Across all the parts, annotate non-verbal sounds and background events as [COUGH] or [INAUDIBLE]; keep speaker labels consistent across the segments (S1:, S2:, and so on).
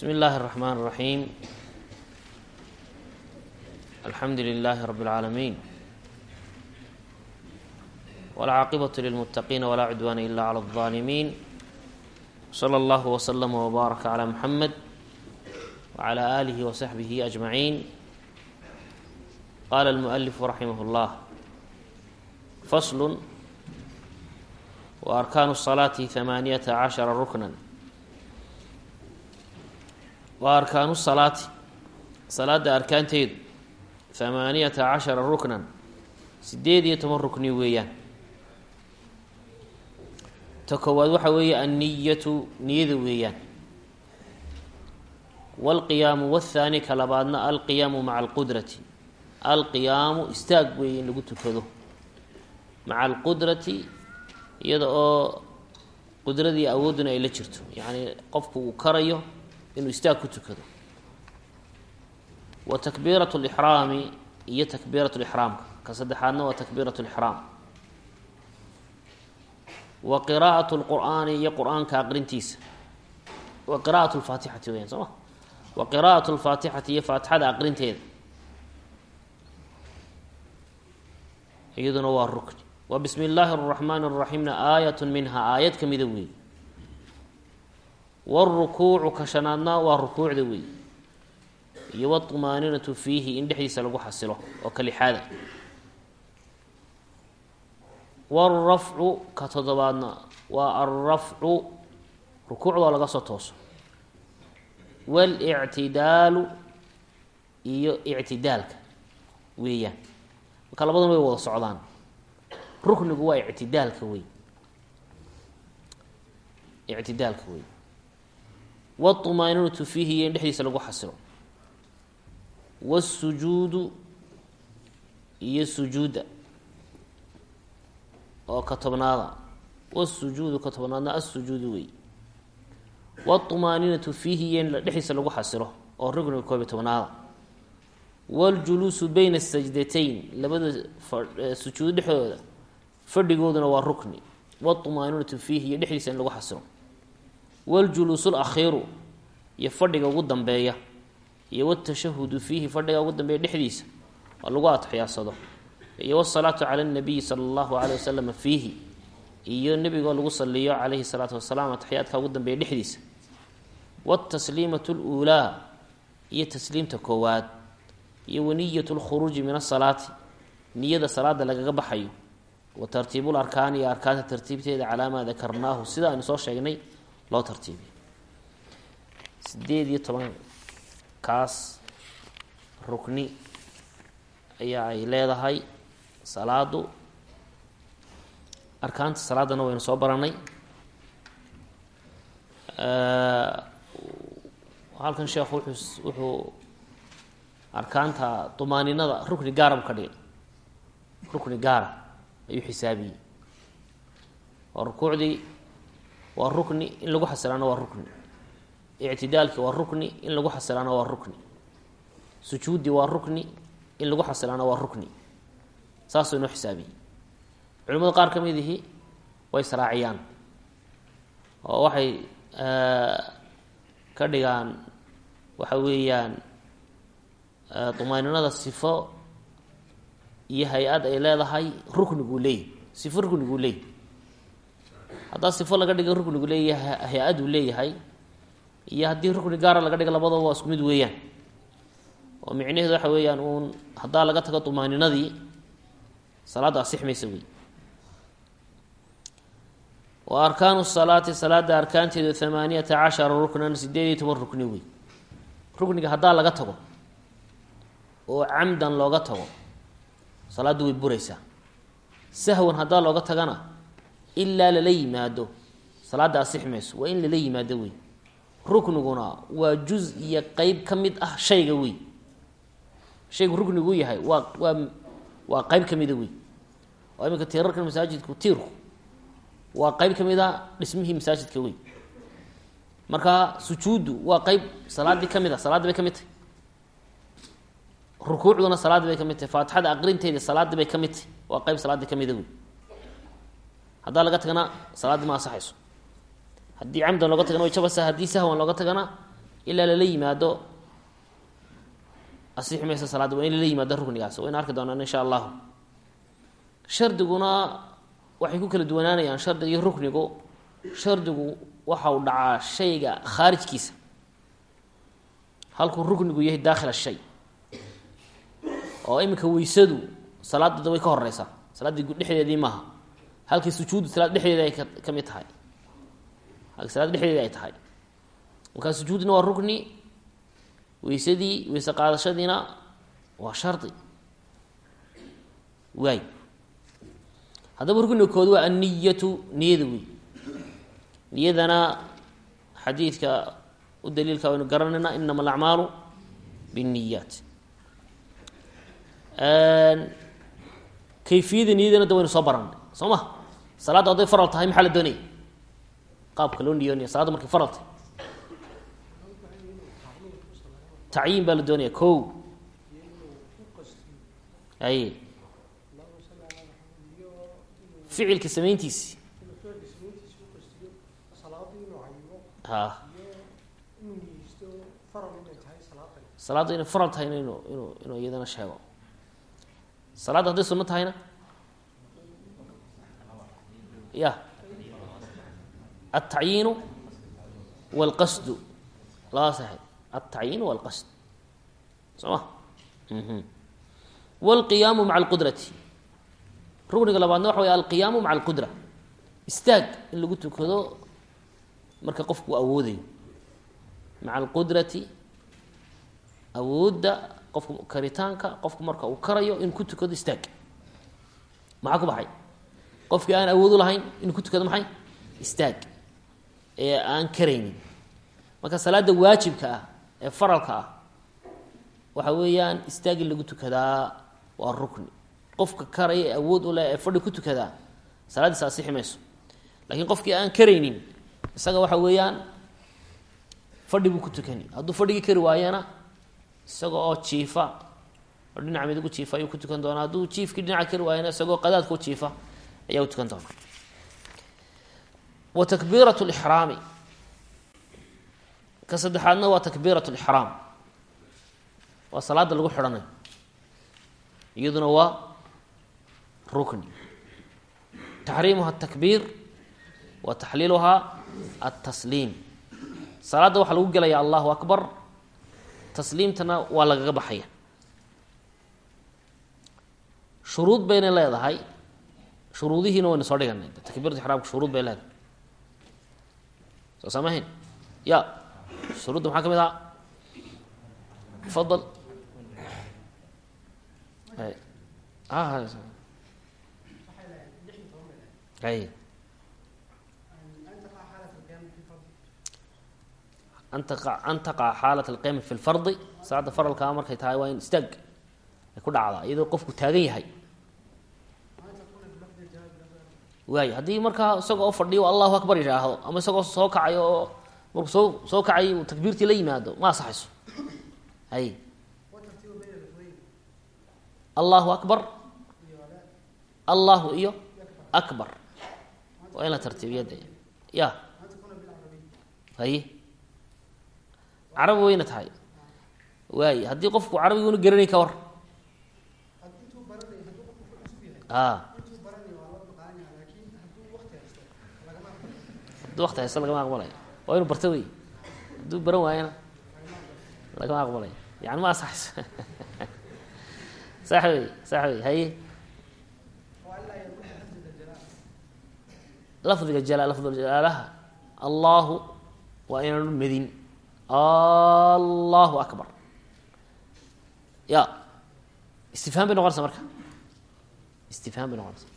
S1: بsم الlh الرحmن الرحيم الحمd لله رب العاalمين والعاaqبة للمتقين ولا عدوان إلا على الظالمين صلى الله وسلم وبارك على محمد وعلى آله وصحبه أجمعين qال المؤلف رحمه الله فصل وأركان الصلاة ثمانية عشhر ركنا wa arkaanu salaati. Salaada arkaanteedu hamaaniyata cashara ruknan. Sideed iyo toban rukni weeyaan. Ta koowaad waxaa weeye anniyatu niyada weeyaan. Waalqiyaamu wathaani ka labaadna alqiyaamu maca alqudrati alqiyaamu istaag weeye in lagu tukado. Maca alqudrati iyada oo qudradii awoodduna ay la jirto. Yacni qofku uu karayo inuu istaag ku tukado. Wa takbiirat lixraami iyo takbiirat lixraamka ka saddexaadna waa takbiirat lixraam wa qiraa'at lqur'aani iyo qur'aanka aqrintiisa. Wa qiraa'at lfaatixati weyaan soo ma? Wa qiraa'at lfaatixati iyo faatixada aqrinteeda. Iyaduna waa rukni. Wa bismi illaahi araxmaani araxiimna aayat minha aayad ka mida weey warukuucu ka shanaadna waa rukuucda weey iyo wtumaaninatu fiihi in dhexdiisa lagu xasilo oo kalixaada warafcu ka toddobaadna waa alrafcu rukuucdoo laga soo tooso walictidaalu iyo ictidaalka weeyaan marka labaduna way wada socdaan ruknigu waa ictidaalka wey ictidaalka wey wاطmaaninatu fiihi iyo in dhexdiisa lagu xasilo wاsujuudu iyo sujuudda oo ka tobnaada wاsujuudu ka tobnaadna asujuudu wey wاطmaaninatu fiihi iyo in dhexdiisa lagu xasilo oo rugniga koobiy tobnaada wاljuluusu bayna الsajdatayn labada sujuud dhexdooda fadhigooduna waa rukni wاطmaaninatu fiihi iyo dhexdiisa in lagu xasilo waljuluusu lakhiiru iyo fadhiga ugu dambeeya iyo wtashahudu fiihi fadhiga ugu dambeeya dhexdiisa waa lagu atixyaadsado iyo wasalaatu cala nabiyi sala allahu aleyh wasalam fiihi iyo nebigoo lagu saliyo calayhi salaatu wasalaam atixiyaadka ugu dambeeya dhexdiisa. Wtasliimat luulaa iyo tasliimta koowaad iyo waniyat lkhuruuji min asalaati niyada salaada lagaga baxayo. Wa tartiibu larkaan iyo arkaanta tartiibteeda calaa maa dakarnaahu sida aynu soo sheegnay loo tartiibiyo sideed iyo toban kaas rukni ayaa ay leedahay salaadu. Arkaanta salaadana waynu soo baranay halkan sheekhu wuxuu wuxuu arkaanta dumaaninada rukni gaara bu ka dhigay rukni gaara ayuu xisaabiyey. Oo rukuucdii waa rukni in lagu xasilaana waa rukni. Ictidaalki waa rukni in lagu xasilaana waa rukni. Sujuudi waa rukni in lagu xasilaana waa rukni. Saasuu inoo xisaabiyey. Culimada qaar ka mid ihi way israaciyaan oo waxay ka dhigaan waxa weeyaan dumaaninada sifo iyo hay'ad ay leedahay rukniguu leeyahy sifo rukniguu leeyahy haddaa sifo laga dhiga ruknigu leeyahay hay'aduu leeyahay iyo haddii rukni gaara laga dhiga labadaba waa isku mid weeyaan. Oo micnaheedu waxa weeyaan uun haddaa laga tago dumaaninadii salaadda asixmaysa wey wa arkaanu salaati salaada arkaanteedu hamaaniyata cashara ruknan sideed iyo toban rukni wey rukniga haddaa laga tago oo camdan looga tago salaaddu way buraysaa. Sahwan haddaa looga tagana ilaa lala yimaado salaada asix waa in lala yimaado wey rukniguna waa juz iyo qeyb ka mid ah shayga wey shaygu ruknigu yahay waa waa waa qeyb ka mida wey oo iminka tiirarkan masaajidku tiirku waa qeyb ka mid a dhismihii masaajidka wey marka sujuuddu waa qeyb salaaddii ka mid a salaaddii bay ka mid tahy rukuucduna salaaddii bay ka mid tahy faatixada aqrinteeda salaaddii bay ka mid tahy waa qeyb salaaddii ka mida wey haddaa laga tagana salaaddii ma asaxayso haddii camdan looga tagana way jabaysaa haddii sahwan looga tagana ilaa lala yimaado asixi maysa salaadda waa in lala yimaado ruknigaas. Wayna arki doonaan insha allahu. Shardiguna waxay ku kala duwanaanayaan shardiga iyo ruknigu. Shardigu waxa uu dhacaa shayga khaarijkiisa. Halkuu ruknigu yahay daakhil shay. Oo iminka weysadu salaadda way ka horeysaa salaaddii dhexdeedii maaha halkii sujuuddu salaad dhexdeeda ay ka mid tahay. Halkii salaad dhexdeeda ay tahay. Markaa sujuudna waa rukni weysadii weyse qaadashadiina waa shardi. Waay haddaba rukniga kood waa anniyatu niyada wey niyadana xadiidka u daliilka waynu garanayna inama alacmaalu binniyaat. Kayfiyada niyadana da soo baranay soo ma salaadda hadday faral tahay maxaa la doonaya qaabka loo niyoonaya salaadda markay faral tahay. Tacyiin baa la doonaya ko ay ficilka samayntiisi ha salaadda inay faral tahayna inu inu inuu iyadana sheego. Salaadda hadday sunno tahayna ya altacyiinu walqasdu. Labaa saxay altacyiinu walqasd. Soo ma walqiyaamu maca alqudrati rukniga labaadna waxa wey alqiyaamu maca alqudra istaag in lagu tukado marka qofku awoodayo. Maca alqudrati awoodda qofku karitaanka qofku marka uu karayo inuu ku tukado istaag. Maxaa ku baxay qofkii aan awood u lahayn inuu ku tukado maxay? Istaag. Ee aan karaynin. Marka salaada waajibka ah ee faralka ah waxa weeyaan istaag lagu tukadaa waa rukni. Qofka karaya ee awood u leh ee fadhi ku tukadaa salaaddiisa asixi mayso laakiin qofkii aan karaynin isaga waxa weeyaan fadhi buu ku tukani hadduu fadhigii kari waayana isaga oo jiifa oo dhinaca mid ugu jiifa ayuu ku tukan doonaa. Hadduu jiifkii dhinaca kari waayana isagoo qadaadka u jiifa ayaa tukan doonaa wa takbiirat lixraami ka saddexaadna waa takbiirat lixraam waa salaada lagu xidhanayo iyaduna waa rukni. Taxriimuha atakbiir wa taxliiluhaa altasliim salaadda waxaa lagu gelaya allahu akbar tasliimtana waa lagaga baxaya. Shuruud bayna leedahay shuruudihiina waynu soo dhiganay takbiirat ixraamka shuruud bay leedahay soo samahayn ya shuruudda maxaa ka mid aha fadal ay an taqa an xaalat alqiyami fi lfardi salaada faralkaa markay tahay waa in istaag ay ku dhacdaa iyadoo qofku taagan yahay waay haddii markaa isagoo o fadhiyo allahu akbar yidhaahdo ama isagoo soo kacayo oo markuu soo soo kacay uu takbiirtii la yimaado ma asaxayso hay. Allahu akbar. Allahu iyo akbar. Waa in la tartiibiyade ya. Haye carabi wayna tahay. Waay haddii qofku carabiguna garanay ka war. A hadduu wakti haysto lagama aqbalayo waa inu barta wey hadduu baran waayana lagama aqbalayo yani ma sax. Wey sax wey haye lafdiga jala lafdujalaalaha allahu waa inaanu medin. Allahu akbar. Ya. Istifhaam bay noqonaysa marka. Istifhaam bay noqonaysa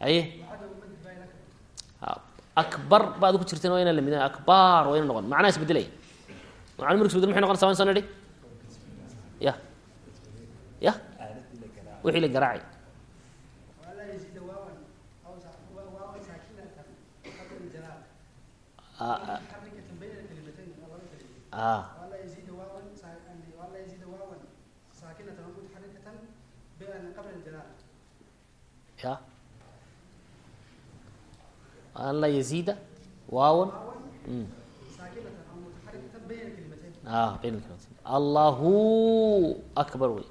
S1: haye akbar baad ku jirteen waa inaan la midin akbar waa ina noqon macnaha isbedelaya macna marka isbeddel maxay noqonaysa waan soo nidhi ya ya wixii la garaacay ya an laa yaziida waawan a bayn alkalimatayn allahu akbar wey.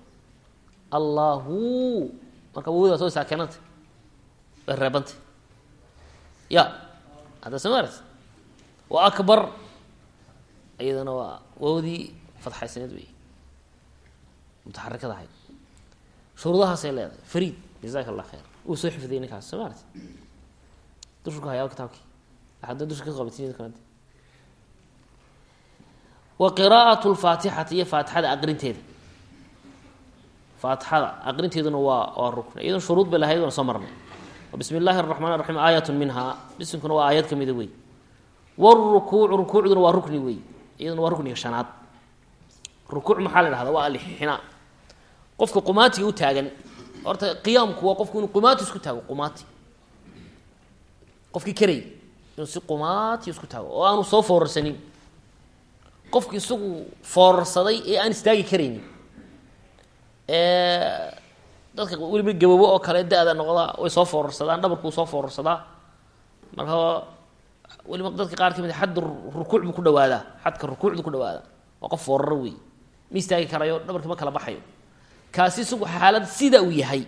S1: Allahu marka wawdaa soo saakenanta way reebantay ya hadda samarat wa akbar iyadana waa wawdii fadxaysneed wey. Mutaxarikada ahayd. Shuruudahaasay leedahay. Fariid jazaka allah khayr. Uu soo xifdiyay ninkaas soo maarati wa qiraa'atu lfaatixati iyo faatixada aqrinteeda faatixada aqrinteeduna waa waa rukn iyaduna shuruud bay lahayd waana soo marnay bismi illaahi araxmaan raxiim aayatun minhaa bisinkuna waa aayad kamida wey wrukuucu rukuucduna waa rukni wey iyaduna waa rukniga shanaad rukuuc maxaa la dhahda waa alixinaa qofka qumaatiga u taagan horta qiyaamku waa qofku inuu qumaati isku taago qumaati qofkii karayy inuu si qumaati isku taago oo aanu soo foorarsanin. Qofki isagu foorarsaday ee aan istaagi karaynin. Dadka weliba gababo oo kale da-da noqda way soo foorarsadaan dhabarkuu soo foorarsadaa. Marka weliba dadka qaar ka mid xadda rukuuc buu ku dhawaadaa xadka rukuucdu ku dhawaadaa waa qof fooraro wey ma istaagi karayo dhabarkii ma kala baxayo. Kaasi isagu xaalad sida uu yahay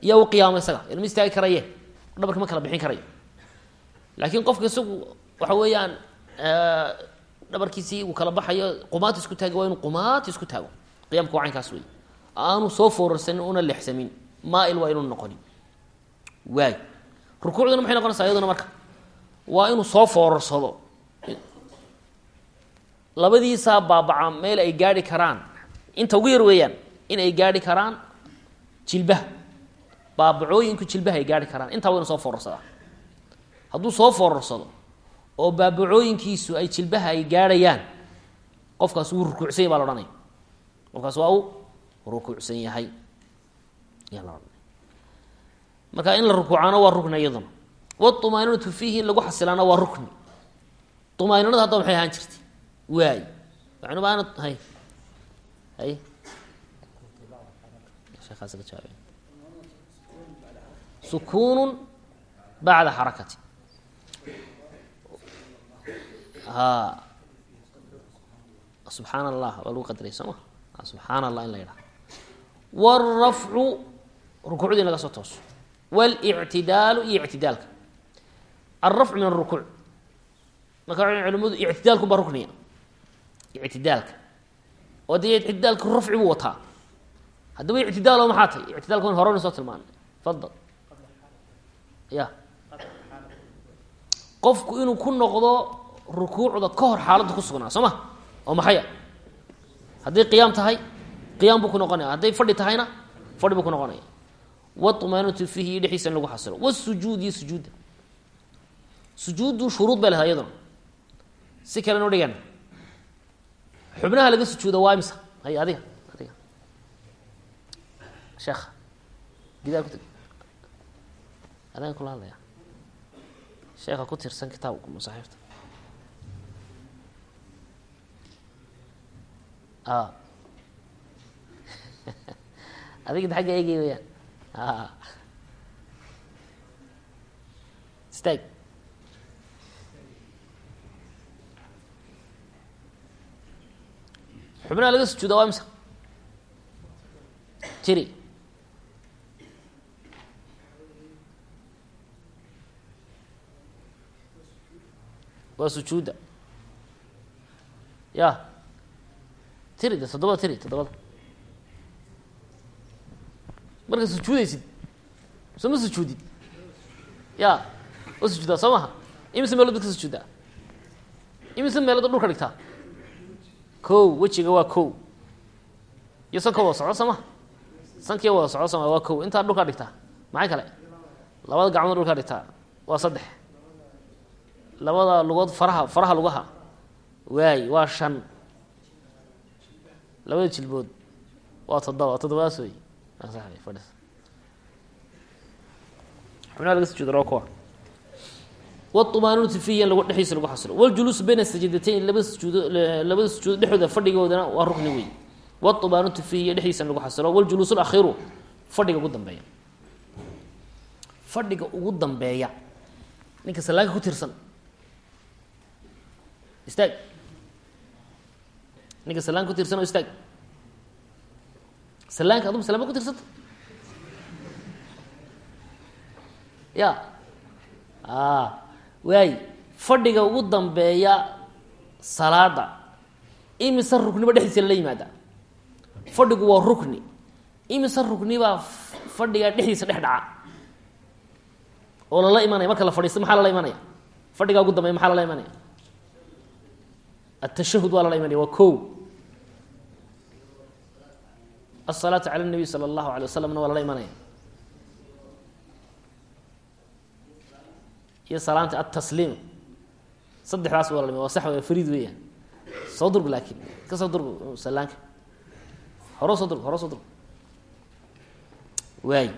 S1: iyaa u qiyaamo isaga. Ma istaagi karaye dhabarki ma kala bixin karayo laakiin qofka isagu waxa weeyaan dhabarkiisii uu kala baxayo qumaati isku taagi waa inuu qumaati isku taago. Qiyamka waa caynkaas wey aanu soo foorarsanin una lexsamin maail waa inuu noqonin. Waay. Rukuucduna maxay noqonaysaa? Iyaduna marka waa inuu soo foorarsado. Labadiisaa baabaca meel ay gaadhi karaan. Inta ugu yar weeyaan in ay gaadhi karaan jilbaha. Baabacooyinku jilbaha ay gaadhi karaan. Intaa waa inu soo foorarsadaa hadduu soo foorarsado oo baabacooyinkiisu ay jilbaha ay gaadhayaan qofkaas wuu rukuucsan yah baa la ohanaya qofkaas waa uu rukuucsan yahay. Marka in la rukuucaano waa rukni iyaduna. Wاطmaaninatu fiihi in lagu xasilaana waa rukni. Umaaninada hadda maxay ahaan jirtay. Waay. Hay. Hay. Sukuunu bacda xarakati ha subxaan allah waa lagu qadaray soo ma subxaan allah in la yidhaha wاrafcu rukuucdii in laga soo tooso wاlاctidaalu iyo ictidaalka alrafcu min arukuuc marka culimadu ictidaalku baa rukniya ictidaalka oo dee ictidaalka rafci buu wataa haddaba ictidaal oo maxaa tahy ictidalka wan horena soo tilmaanay fadal ya qofku inuu ku noqdo rukuucda ka hor xaaladda ku sugnaa soo ma? oo maxaya? Hadday qiyaam tahay qiyaam buu ku noqonaya. Hadday fadhi tahayna fadhi buu ku noqonaya. Wطmaanatu fiihi iyo dhexdiisa in lagu xasilo. Wsujuud iyo sujuudda sujuuddu shuruud bay lehay iyaduna. Si kale noo dhigan xubnaha laga sujuuda waa imsa hay adiga adiga. Sheekha gidaar ku teg adaan kula hadlaya sheekha ku tirsan kitaabka masaaxiifta a adiga da agga eegay weyaan stag xubnaha laga sujuuda waa imsa tiri waa sujuudda ya tiri de toddobada tiri toddobada markaad sujuudaysid soo sujuudid? Ya waa sujuudaa soo maha. Imise meelood bad ka sujuuddaa imise meelood dhulka dhigtaa ko wejiga waa ko iyo sanka wada socdo soo maha. Sankiya wada socdo soo waa ko intaa dhulkaa dhigtaa maxay kale? Labada gacmood dhulkaa dhigtaa waa saddex. Labada lugood faraha faraha lugaha. Waay waa shan labada jilbood waa todoba toddobadas wey fadhis xubnaha laga sujuuda laba kuwa. Wumaanuunati lagu dhexdiisa lagu xasilo. Waljuluusu bayna sajdatayn labada sujuudo labada sujuudo dhexdooda fadhigoodana waa rukni wey wumaanuunati fiihiya dhexdiisana lagu xasilo. Waljuluus lakhiru fadhiga ugu dambeeya. Fadhiga ugu dambeeya. Ninka salaanka ku tirsan. Istaag ninka sallaanka ku tirsan oo istaag. Sallaanka aduma salaan ba ku tirsanta ya. A waay. Fadhiga ugu dambeeya salaada. Imise rukniba dhexdiisa lala yimaada. Fadhigu waa rukni. Imise rukni baa fadhiga dhexdiisa dhex dhaca. Oo lala imanaya marka la fadhiisto maxaa lala imanaya? Fadhigaa ugu dambeya maxaa lala imanaya? Atashahud waa lala imanaya waa ko asalaatu cala nabiy sala allahu alay wasalamna waa lala imanaya. Iyo salaanta atasliim saddexdaas waa imanaya waa sax waa fariid weeyaan soo durg laakiin ka soo durg salaanka. Horo soo durg horo soo durg waay.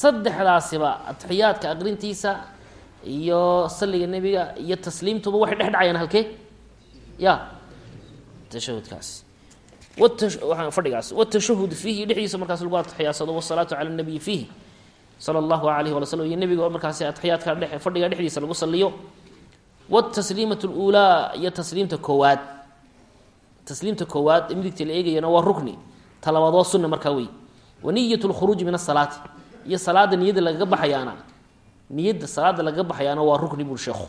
S1: Saddexdaasiba atixiyaadka aqrintiisa iyo saliga nebiga iyo tasliimtuba waxay dhex dhacayaan halkee? Ya tashahudkaasi fadhigaas. Watashahud fiihi dhexdiisa markaas lagu atixiyaadsado wasalaatu cala nabiyi fiihi sala allahu alayh wala slam iyo nebiga markaasi atixiyaadka dhe fadhiga dhexdiisa lagu saliyo wtasliimat lulaa iyo tasliimta koowaad. Tasliimta koowaad midigta la eegayana waa rukni talabaad waa markaa wey waniyat lkhuruuji min asalaati iyo salaada niyadda lagaga baxayaana. Niyadda salaada lagaga baxayaana waa rukni bul sheekhu.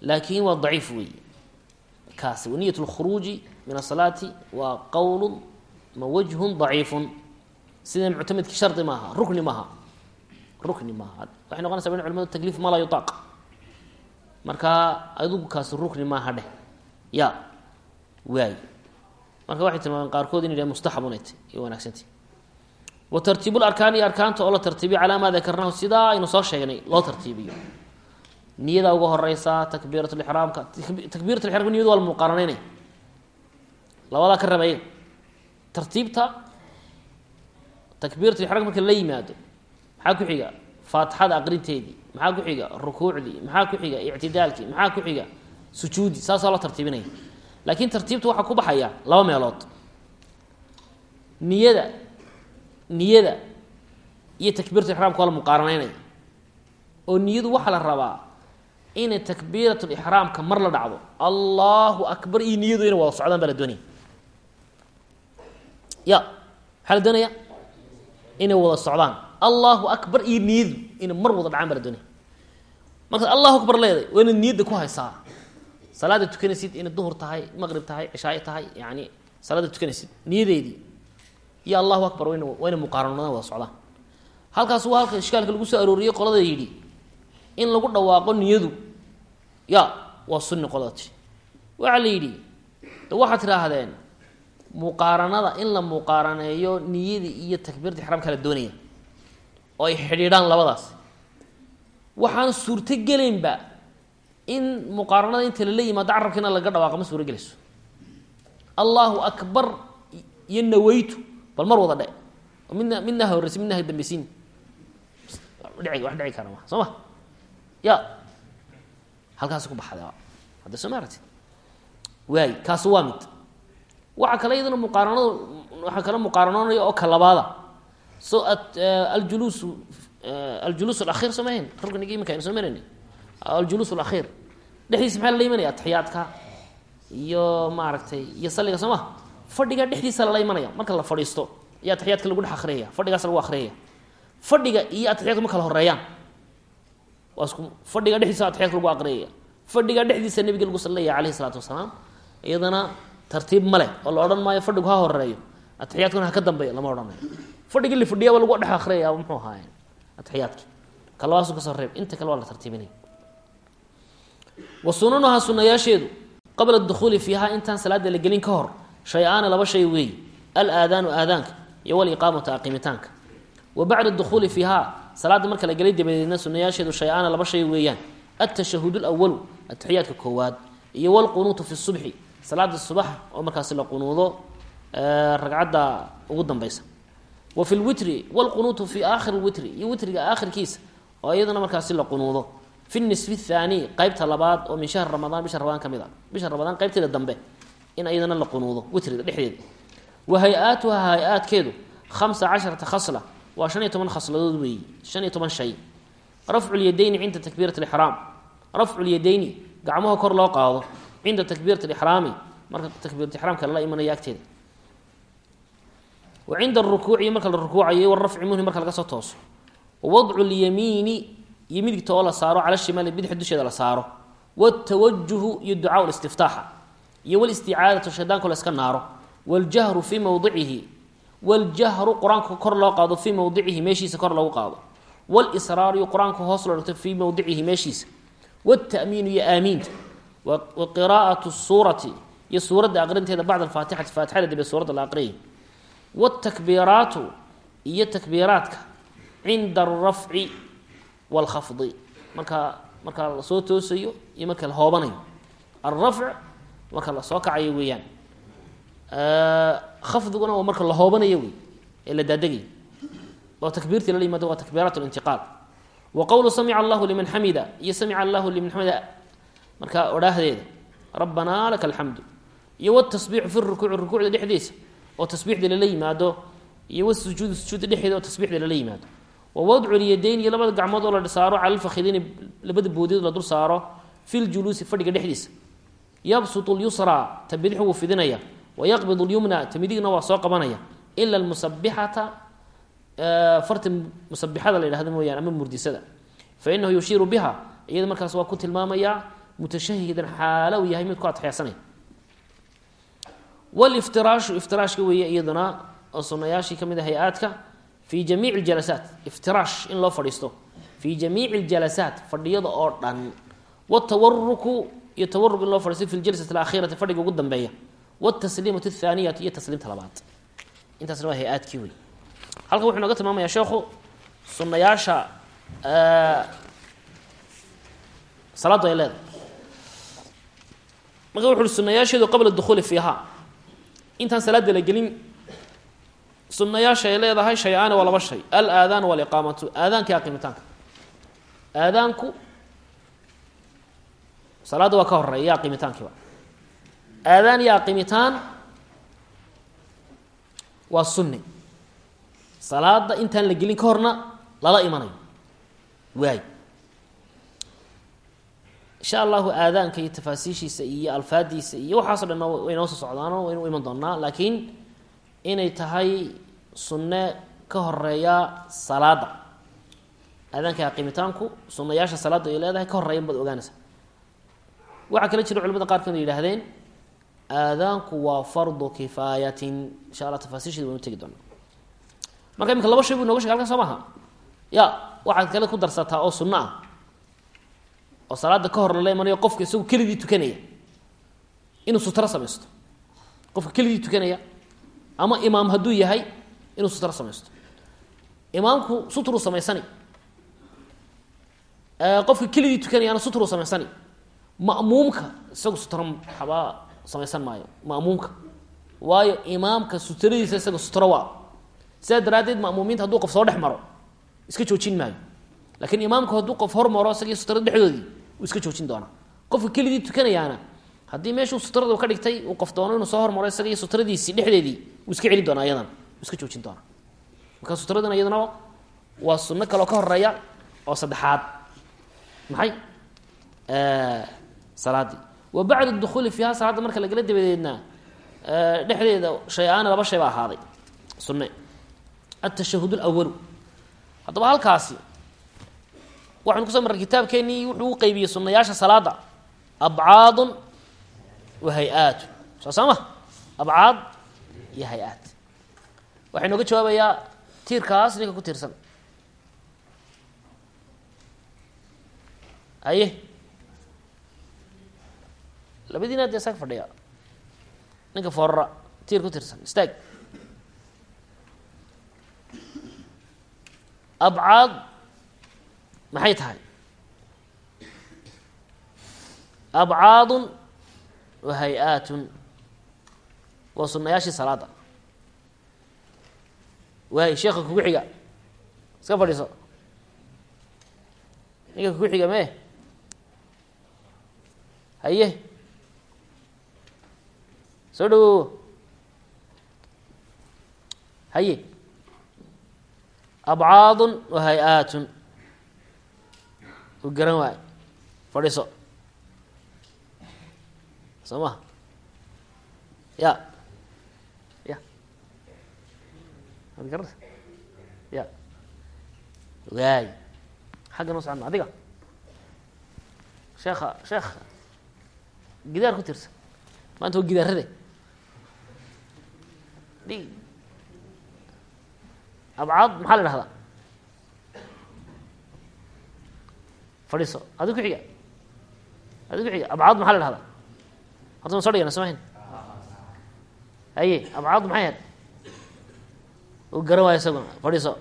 S1: Laakin waa daciif wey kaasi waniyat lkhuruuji min asalaati waa qowlu ma wajhun daciifun. Sida muctamedki shardi maaha rukni maaha. Rukni maaha. Waxay noqonaysa in culimadu takliif ma laa yutaaq marka adigu kaasi rukni maaha dheh. Ya waay. Marka waxay tilmaameen qaarkood in yidhah mustaxab unay tay iyo wanaagsantay wa tartiibu larkaani iyo arkaanta oo la tartiibiyo calaa maa dakarnahu sidaa aynu soo sheegnay loo tartiibiyo. Niyada uga horeysa takbiirat lixraamka takbiirat lixraamka niyadu waa la labadaa ka rabeeya tartiibta takbiirat lixraamka marka la yimaado maxaa ku xiga? Faatixada aqrinteedii maxaa ku xiga? Rukuucdii maxaa ku xiga? Ictidaalkii maxaa ku xiga? Sujuudi saasaa loo tartiibinaya. Laakiin tartiibta waxaa ku baxaya laba meelood. Niyada niyada iyo takbiirat lixraamka waa la muqaaranaynaya. Oo niyadu waxaa la rabaa inay takbiirat lixraamka mar la dhacdo. Allahu akbar iyo niyadu inay wada socdaan baa la doonaya ya maxaa la doonaya inay wada socdaan. Allahu akbar iyo niyadu inay mar wada dhacaan baa la doonaya allahu akbar leeday waa inaad ku haysaa. Salaada tukanaysid inay duhur tahay maqrib tahay cishaayo tahay yani salaada tukanaysid niyadeedii. Iyo allahu akbar wan waa muqaaranadaan wada socdaan. Halkaas waa halka ishkaalka lagu soo arooriyey qolada yidhi in lagu dhawaaqo niyadu ya waa sunni qolada tiri waxaa la yidhi waxaad tidhaahdeen muqaaranada in la muqaaraneeyo niyadii iyo takbiirta ixraamka la doonaya. Oo ay xidhiidhaan labadaas. Waxaan suurto gelaynba in muqaaranada inta lala yimaado carabkiina laga dhawaaqo ma suuro gelayso allahu akbar iyo naweytu bal mar wada dhe midna midna horeysa midna dambeysiin dhici wax dhici kara soo ma? Ya. Halkaasi ku baxda hadda soo ma aragti waay kaasi waa mid waxaa kale iyadana muqaaranadu waxaa kale muqaaranoonayo oo ka labaada so aljuluus aljuluus alakhiir soo mahayn ruknigii iminka aynu soo marayna aljuluus alakhiir. Dhexdiisa maxaa lala imanaya? Atixiyaadka iyo maaragtay iyo salliga soo ma? Fadhiga dhexdiisa lala imanaya. Marka la fadhiisto iyo atixiyaadka lagu dhex akriyaya fadhigaas lagu akriyaya fadhiga iyo atixiyaadka ma kala horeeyaan waa isku fadhiga dhexdiisa atixiyaadka lagu aqriyaya fadhiga dhexdiisa nabiga lagu salleeya calayhi salaatu wasalaam iyadana tartiib ma leh oo la odhan maayo fadhigu ha horeeyo atixiyaadkuna ha ka dambeeyo lama odhanayo. Fadhigii la fadhiyaaba lagu dhex akriyaya muxuu ahaaye atixiyaadki kalabaasu ka soo reeb inta kale waa la tartiibinaya wa sunanuhaa sunayaasheedu qabla dukhuuli fiiha intaan salaada la gelin ka hor shay-aana laba shay weey alaadaanu aadaanka iyo waliqaamatu aqimitaanka wa bacda dukhuuli fiiha salaada marka la gelay dabadeedna sunayaasheedu shay-aana laba shay weeyaan. Altashahud lwalu atixiyaadka koowaad iyo walqunuutu fi subxi salaada subax oo markaasi la qunuudo ragcadda ugu dambeysa wa fi lwitri walqunuutu fi aakhiri witri iyo witriga aakhirkiisa oo iyadana markaasi la qunuudo. Fi nisfi thaani qeybta labaad oo min shahri ramadaan bisha ramadaan ka mid a bisha ramadaan qeybteeda dambe in iyadana la qunuudo witriga dhexdeeda. Wa hay'aatuha hay'aadkeedu khamsa casharata khasla waa shan iyo toban khasladood weeyi shan iyo toban shay. Rafcu lyadayni cinda takbiirat lixraam rafcu lyadayni gacmaha kor loo qaado cinda takbiirat lixraami marka takbiiratixraamka lala imanaya agteeda wa cinda arukuuci marka la rukuucayo warafci minhu marka laga soo tooso wawadcu lyamiini iyo midigta oo la saaro cala shimaali bidixda dusheeda la saaro watawajuhu iyo ducaa listiftaaxa iyo walisticaadatu shaydaanko la iska naaro waljahru fii mowdicihi waljahru qur'aanka kor loo qaado fii mowdicihi meeshiisa kor lagu qaado walisraaru qur'aanka hoos loo dhigto fii mowdicihi meeshiisa wtamiinu iyo aamiinta wa qiraa'atu suurati. Iyo suuradda aqrinteeda bacda alfaatixati. Faatixada dib suuradda la aqriyay wاtakbiiraatu iyo takbiiraadka cinda alrafci wاlkhafdi markaa markaa la soo toosayo iyo marka la hoobanayo. Alrafc marka la soo kacayo weeyaan. Khafdiguna waa marka la hoobanayo wey ee la daadegay oo takbiirtii lala yimaado waa takbiiraat lintiqaal wa qowlu samica allahu liman xamida iyo samica allahu liman xamida markaa odhaahdeeda rabbanaa laka alxamdu iyo wtasbiixu fi rukuuci rukuucda dhexdiisa. Oo tasbiixda lala yimaado iyo wasujuudu sujuudda dhexdeeda oo tasbiixda lala yimaado. Wa wadcu lyadayn iyo labada gacmood oo la saaro cala lfakhidayni labada boodiyad la dul saaro fi ljuluusi fadhiga dhexdiisa. Yabsutu lyusraa ta bidix wuu fidinaya. Wayaqbid lyumna ta midigna waa soo qabanaya. Ila almusabixata farta musabixada la yidhahdo mooyaan ama murdisada. Fa inahu yushiiru biha iyada markaas waa ku tilmaamayaa mutashahidan xaalo uu yahay mid ku adxeesanay waliftiraashu iftiraashka weeye iyaduna oo sunayaashii ka mid a hay'aadka fi jamiici ljalasaat iftiraash in loo fadhiisto fi jamiici ljalasaat fadhiyada oo dhan. Watawaruku iyo tawaruk in loo fadhiisto fi ljalsati alaakhirati fadhiga ugu dambeeya. Wtasliimatu athaaniyatu iyo tasliimta labaad intaasna waa hay'aadkii wey halkan wuxuu noga marka wuxu uhi sunayaasheedu qabla dukhuuli fiiha. Intaan salaada la gelin sunayaasha ay leedahay shay-aani waa laba shay. Al aadaanu waliqaamatu aadaanka aqimitaanka. Aadaanku salaadda waa ka horreeya aqimitaankiiba aadaan iyo aqimitaan waa sunni. Salaada intaan la gelin ka horna lala imanayo. Waay insha allahu aadaanka iyo tafaasiishiisa iyo alfaadiisa iyo waxaaso dhan way noo soo socdaano waynu iman doonaa laakiin inay tahay sunne ka horreeya salaada aadaanka iyo aqimitaanku sunayaasha salaaddu ay leedahay ka horeeyan baad ogaanaysa waxaa kala jira culamada qaarkood yidhahdeen aadaanku waa fardu kifaayatin. Insha allah tafaasiisheeda waynu tegi doonaa marka imika laba shay buu noga shegay halkan soo maha ya waxaad kale ku darsataa oo sunno ah oo salaada ka hor lala imanayo qofka isagu keligii tukanaya. Inuu sutro samaysto. Qofka keligii tukanaya ama imaam hadduu yahay inuu sutro samaysto. Imaamku sutruu samaysani. Qofka keligii tukanayaana sutruu samaysani. Ma'muumka isagu sutro xabaa samaysan maayo ma'muumka. Waayo imaamka sutradiisa isaga sutro waa. Sidaa daraaddeed ma'muumiinta hadduu qof soo dhex maro iska joojin maayo. Lakiin imaamku hadduu qof hormaro isagii sutrada dhexdoodii uu iska joojin doonaa qofka keligii tukanayaana haddii meeshuu sutrada ka dhigtay uu qof doono inuu soo hormaro isagii sutradiisii dhexdeedii uu iska celi doonaa iyadana uu iska joojin doonaa marka sutradana iyadana waa sunno kaloo ka horreeya oo saddexaad. Maxay? Salaadii wa bacda dukhuuli fiiha salaadda marka lagala dabadeedna dhexdeeda shay-aana laba shay baa ahaaday. Sunne. Atashahud lawalu haddaba halkaasi waxaynu kuso marray kitaabkeenii wuxuu u qeybiyey sunayaasha salaada. Abcaadun wa hay'aatun soo saama? Abcaad iyo hay'aat waxay nooga jawaabayaa tiirkaas ninka ku tiirsan. Haye labadiina dee isaga fadhiya ninka foorara tiir ku tiirsan. Istaag. Abcaad maxay tahay? Abcaadun wa hay'aatun waa sunayaashii salaada. Waay sheeka kugu xiga. Iska fadhiiso. Ninka kugu xiga mee? Haye. Soo dhawowo haye. Abcaadun wa hay'aatun garan waayo fadhiiso. Soo maha ya. Ya. Ad garata ya. Waay. Xaggan u socona adiga. Sheekha sheekh gidaar ku tirsan. Maanta waa gidaarade abcaad maxaa la dhahdaa fadhiiso. Adi ku xiga. Adi ku xiga. Abcaad maxaa la dhahdaa horta ma soo dhigana samahayn haye abcaad maxay ahayd? U garan isaguna. Fadhiiso.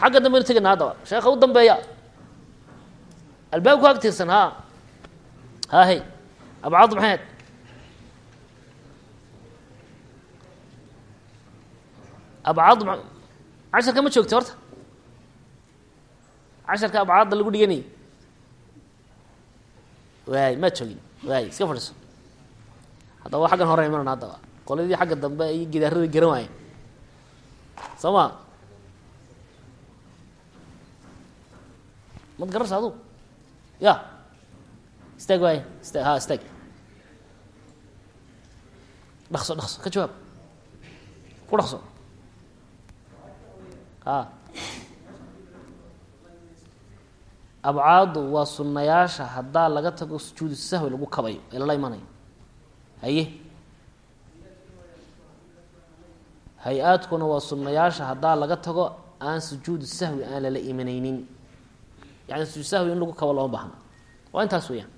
S1: Xagga dambe nu tegana haddaba sheekha u dambeeya. Albaabku ag tirsan ha ha hey. Abcaaddu maxay ahayd? Abcaaddu ma casharka ma joogta horta? Casharka abcaadda lagu dhiganayay waay maad joogin waay iska fadhiiso haddaba xaggan hore imanana haddaba qoladii xagga dambe iyo gidaarada garan waayen soo ma mad garanaysa adu ya istaag waay ista ha istaag. Dhaqso dhaqso. Ka jawaab. Ku dhaqso. Ha abcaadu waa sunnayaasha haddaa laga tago sujuudu sahwi lagu kabayo ee lala imanayo haye? Hay'aadkuna waa sunnayaasha haddaa laga tago aan sujuudu sahwi aan lala imanaynin. Yani sujuud sahwi in lagu kabo looma baahna. Waa intaas weeyaan.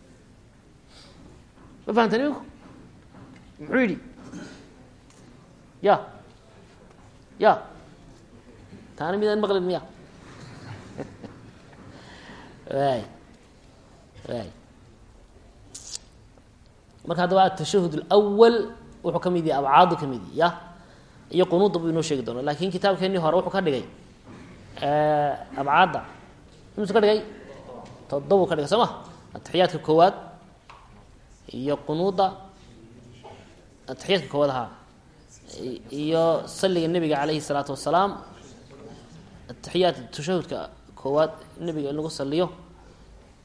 S1: Ma fahamtan iminku muxuu yidhi? Ya ya taana midaan maqlin miya [LAUGHS] marka haddaba atashahud اlأwal wuxuu ka mid yahay abcaadu ka mid yahy ya iyo qunuuda buu inoo sheegi doona lakin kitaabkeenii hore wuxuu ka dhigay abcaadda imusu ka dhigay toddobu ka dhigay soo ma atixiyaadka koowaad iyo qunuuda atixiyaadka koowaad ahaa iyo saliga nebiga calayhi الsalaatu wasalaam atixiyaad tashahudka koowaad nebiga in lagu saliyo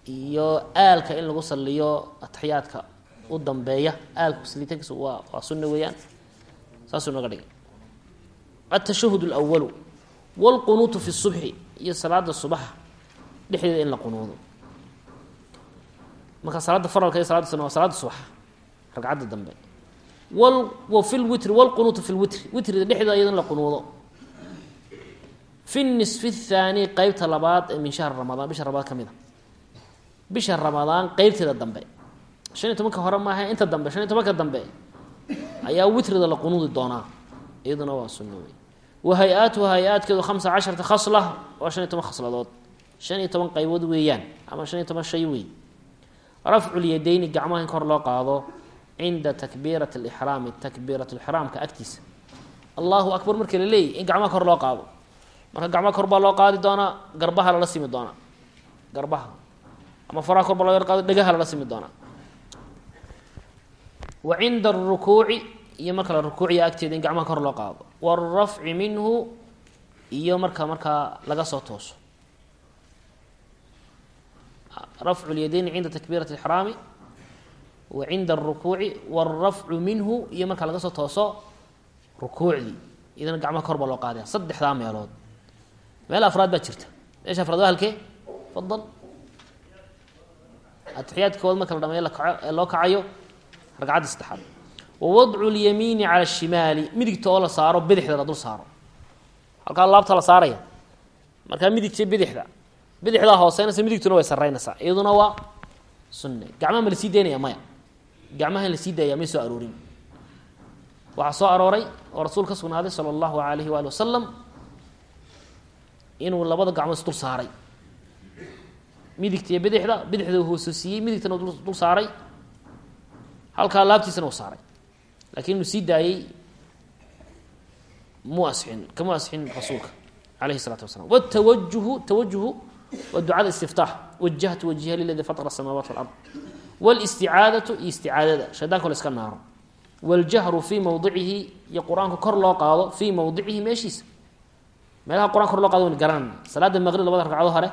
S1: iyo aalka in lagu saliyo atixiyaadka u dambeeya. Aalka salitaankiisa waa waa sunna weeyaan. Saasuu naga dhigay. Atashahud lwalu wlqunuutu fi subxi iyo salaada subaxa dhexdeeda in la qunuudo. Markaa salaada faralka iyo salada sunna waa salaada subaxa ragcadda dambe. Wa fi lwitri wlqunuutu fi lwitri witrida dhexdeeda iyado la qunuudo fi nisfi الthaani qeybta labaad ee min shahri ramadaan bisha ramadaan ka mid a bisha ramadaan qeybteeda dambe. Shan iyo tobanka hore maaha inta dambe shan iyo tobanka dambe. Ayaa witrida la qunuudi doonaa iyaduna waa sunno wey wa hay'aatuha hay'aadkeedu khamsa casharata khasla waa shan iyo toban khasladood. Shan iyo toban qaybood weeyaan ama shan iyo toban shay wey rafcu lyadeyni gacmaha in kor loo qaado cinda takbiirati alixraami takbiirat lixraamka agtiisa. Allahu akbar marka la leeyahy in gacmaha kor loo qaado marka gacmaha kor baa loo qaadi doonaa garbaha lala simi doonaa garbaha. Ama faraha kor baa loo yar dhegaha lala simi doonaa wa cinda arukuuci iyo marka la rukuuciya agteeda in gacmaha kor loo qaado. Waalrafci minhu iyo marka markaa laga soo tooso. Rafcu lyadeyni cinda takbiirati ixraami wa cinda arukuuci waalrafcu minhu iyo marka laga soo tooso rukuucdii. Iyadana gacmaha kor baa loo qaadaya saddexdaa meelood meel afraad baa jirta. Meesha afraad waa halkee? Fadal atixiyaadka kood marka la dhameeyo lakaco ee loo kacayo ragcadda saddexaad. Wawadcu lyamiini cala ashimaali midigta oo la saaro bidixda la dul laabta la saaraya. Markaa midigta bidixda. Bidixdaa hooseynaysa midigtuna way sarreynaysaa. Iyaduna waa sunne. Gacmaha ma la sii daynaya maya. Gacmaha in la sii daaya soo aroorin. Waxaa soo arooray oo rasuul ka sugnaaday sala allahu alayhi waali wasalam inuu labada gacmood isdul saaray midigta iyo bidixda bidixda uu hoososiiyey midigtana uu dul saaray halkaa laabtiisana uu saaray lakiin inuu sii daayey mu asixin kama asixin rasuulka alayhi الsalaatu wasalaam wtawajuhu tawajuhu waa ducada istiftaax wajahtu wajha liladi fatra الsamaawaat wاlard wاlisticaadatu iyo isticaadada shaydanka la iska naaro wاljahru fii mawdicihi iyo qur-aanka kor loo qaado fii mawdicihi meeshiisa meelaha qur'anka kor loo qaado waynu garanayna salaada maqrib labada ragcadood hore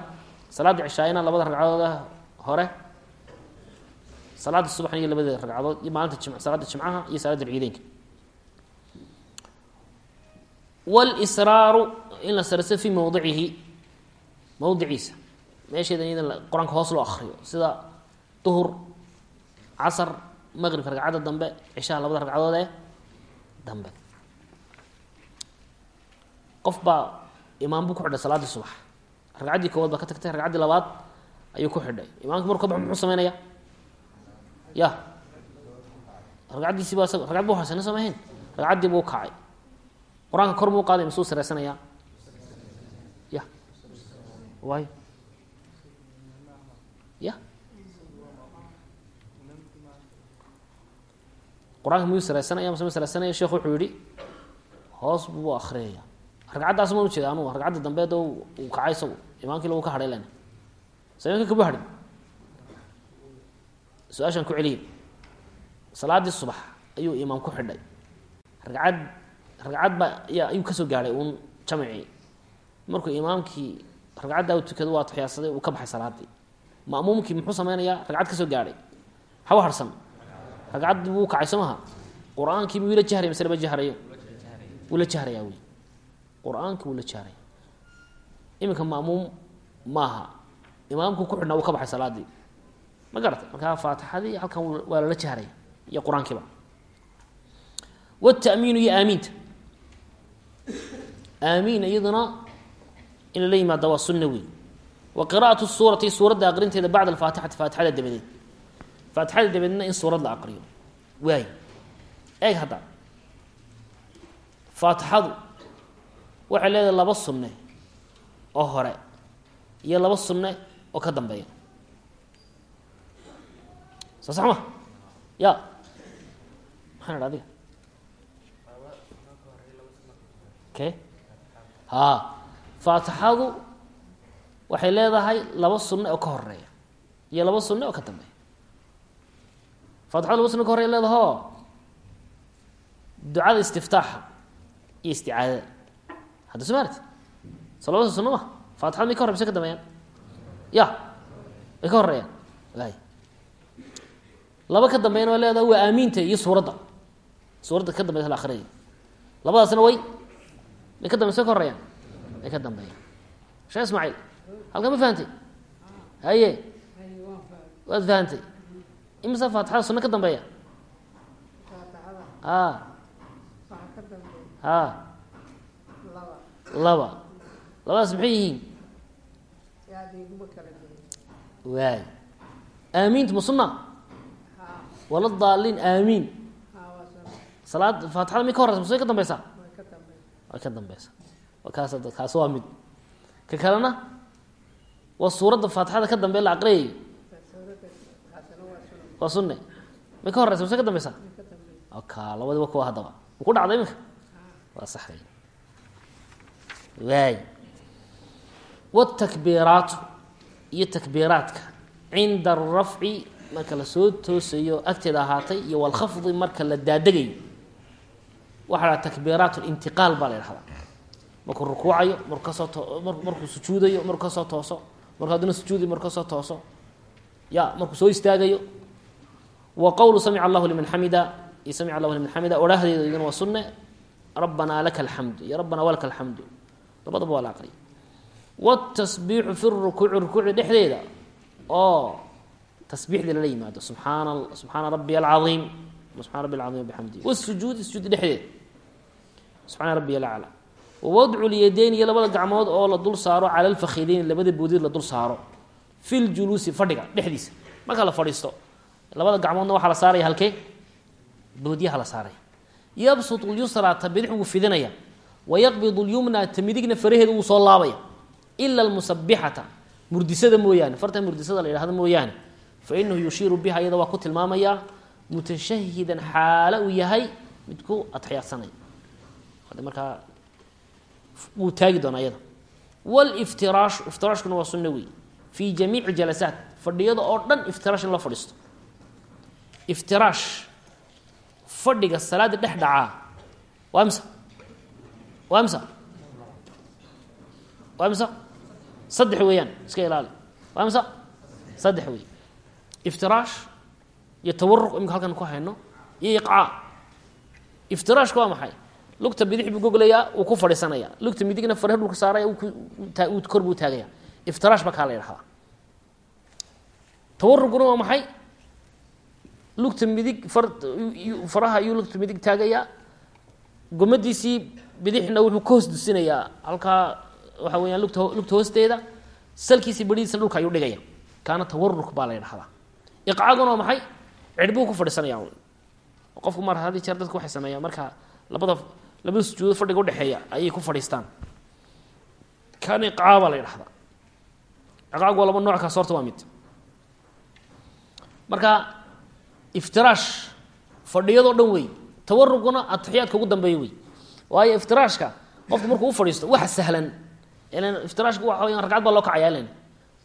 S1: salaada cishaayna labada ragcadood hore salaada subaxna iyo labada ragcadood iyo maalinta jim salaada jimcaha iyo salaada ciideynka wاlsraaru in la sarso fii mowdicihi mowdiciisa meesheeda iyada qur'aanka hoos loo akriyo sida duhur casar maqribka ragcadda dambe cishaha labada ragcadood ee dambe qof baa imaam buu ku xidhay salaaddii subax. Ragcaddii koowaad baa ka tagtay ragcaddii labaad ayuu ku xidhay. Imaamki marku ka baxo muxuu sameynaya? Ya. Ragcaddiisi baa isaga ragcad bu harsana samahayn ragcaddii buu kacay. Qur'aanka kor muu qaaday masuu sareysanayaa ya. Waayo ya. Qur'aanka miyuu sareysanaya mase ma sareysanaya? Sheekhu wuxuu yihi hoos buu akriyaya ragcaddaas ma ujeeda anugu ragcadda dambeed uu kacay isagu imaamkii lagu ka hadhay len samiinka kama hadhin. Su'aashaan ku celiya salaaddii subax ayuu imaam ku xidhay. Ragcad ragcad ba ya ayuu ka soo gaadhay uun jamacii markuu imaamkii ragcaddaa u tukado waa taxiyaadsaday uu ka baxay salaaddii ma'muumkii muxuu sameynayaa ragcad ka soo gaadhay hawa harsan. Ragcaddii wuu kacay soo qur'aankii miyuu la jahraya mise lama jahrayo wuu la jahrayaa wey qur'aankii wuu la jahraya iminka ma'muum maaha. Imaamku ku xidhnaa wuu ka baxay salaaddii ma garatay? Markaa faatixadii halkan waa lala jahraya iyo qur'aankiiba wtamiinu iyo aamiinta aamiin iyaduna in lala yimaada waa sunna wey wa qira'atu suurati suuradda aqrinteeda bacda alfaatixati faatixada dabadeed. Faatixada dabadeedna in suurad la aqriyo. Waay eeg hadda. Faatixadu waxay leedahay laba sunne oo hore iyo laba sunne oo ka dambeeya. Soo sax ma? Ya maxaan idha adiga? Okay ha. Faatixadu waxay leedahay laba sunne oo ka horreeya iyo laba sunne oo ka dambeeya. Faatixadu laba sunne ka horeya leedaho ducada istiftaaxa iyo isticaadada hadda soo maarti soo faatixada may ka horey mise ka dambeeyaan? Ya way ka horeeyaan ay laba ka dambeeyana waa leedahay waa aamiinta iyo suuradda. Suuradda ka dambeysa la akriyay labadaasna way may ka dambeysa ka horeeyaan may ka dambeeyaan. Sheekh ismaaciil halka ma fahantay haye. Waad fahantay imisa faatixada sunno ka dambeeya? A a laba. Labadaas maxay yihiin? Waay. Aamiintu ma sunna? Wala daaliin aamiin. Salaad faatixada may ka horeysa mase way ka dambeysaa way ka dambeysaa kaas waa mid. Ka kalena waa suuradda faatixada ka dambeya la aqriyayo waa sunne. May ka horeysa mase ka dambeysaa ka labadiba kuwa haddaba. Ma ku dhacda iminka? Waa sax waay wtakbiiraatu iyo takbiiraadka. Cinda arafci marka la soo toosayo agteeda ahaatay iyo walkhafdi marka la daadegayo waxaa la takbiiraat lintiqaal baa la dhahdaa markuu rukuucayo markuu ka soo to markuu sujuudayo markuu ka soo tooso markuu haddana sujuudayo markuu ka soo tooso ya markuu soo istaagayo. Wa qowlu samica allahu liman xamida iyo samica allahu liman xamida odhaahdeeda iyaduna waa sunne rabbanaa laka alxamdu iyo rabbanaa walaka alxamdu labadaba waa la aqriya wtasbiixu fi rukuuci rukuucda dhexdeeda? Oo tasbiixda lala yimaado. Subxaana subxaana rabiy alcaiim subxana rabi alcaiim bixamdihi wasujuudi sujuudi dhexdeeda subxaana rabiy alacla wawadcu lyadeyn iyo labada gacmood oo la dul saaro cala lfakhideyn labada boodid la dul saaro. Fi ljuluusi fadhiga dhexdiisa. Marka la fadhiisto labada gacmoodna waxaa la saaraya halkee? Boodyaha la saaraya. Yabsut lyusra ta bidix wuu fidinaya wayaqbid lyumna ta midigna faraheeda wuu soo laabaya ila almusabixata murdisada mooyaane farta murdisada la yidhahdo mooyaane fa inahu yushiiru biha iyada waa ku tilmaamayaa mutashahidan xaalo uu yahay mid ku adxiyaadsanaya markaa wuu taagi doonaa iyada wlftiraashu iftiraashkuna waa sunno wey fii jamiici jalasaat fadhiyada oo dhan iftiraash in la waa imsa waa imsa saddex weeyaan iska ilaali. Waa imsa saddex wey iftiraash iyo tawaruq imika halkan ku hayno iyo iqcaa iftiraashka waa maxay? Lugta bidix buu goglayaa wuu ku fadhiisanaya lugta midigna farhe dhulka saaraya kor buu taagaya iftiraash ba kaa la yidhahdaa. Tawaruguna waa maxay? Lugta midig far bidixna wuxuu ka hoos dusinayaa. Halkaa waxa weeyaan lugta lugta hoosteeda salkiisii berihiisna dhulka ayuu dhigaya. Kaana tawaruk baa la yidhahdaa iqcaguna waa maxay? Cidhbuu ku fadhiisanaya qofku mar had jeer dadku waxay sameeyaan marka labada labada sujuudood fadhiga udhexeeya ayay ku fadhiistaan. Kaana iqcaa baa la yidhahdaa iqcaag waa laba nooc kaas horta waa mid. Marka iftiraash fadhiyadoo dhan wey tawaruguna atixiyaadka ugu dambeeya wey waayo iftiraashka qofku markuu u fadhiisto waxa sahlan ilan iftiraashka waxa weyaan ragcad baa loo kacaya len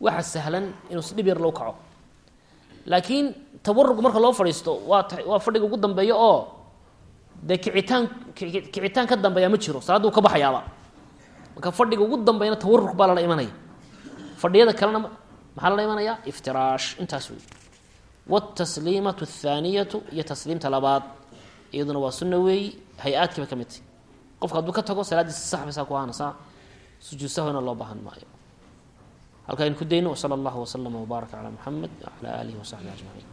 S1: waxa sahlan inuu si dhib yar loo kaco laakiin tawarugu marka loo fadhiisto waa waa fadhiga ugu dambeeya oo dee kicitaan kicitaan ka dambeeya ma jiro salaadda uu ka baxayaaba marka fadhiga ugu dambeeyana tawaruk baa lala imanaya fadhiyada kalena maxaa lala imanaya iftiraash intaas wey wاtasliimatu الthaaniyatu iyo tasliimta labaad iyaduna waa sunna weeyi hay-aadkiiba ka midtay qofka hadduu ka tago salaaddiisa saxbaysaa ku ahanaysaa sujuud sahwina loo baahan maayo. Halkaa aynu ku dayno wsala allahu waslama wbaaraka calaa muxamed wcala aalihi wasaxbihi ajmaciin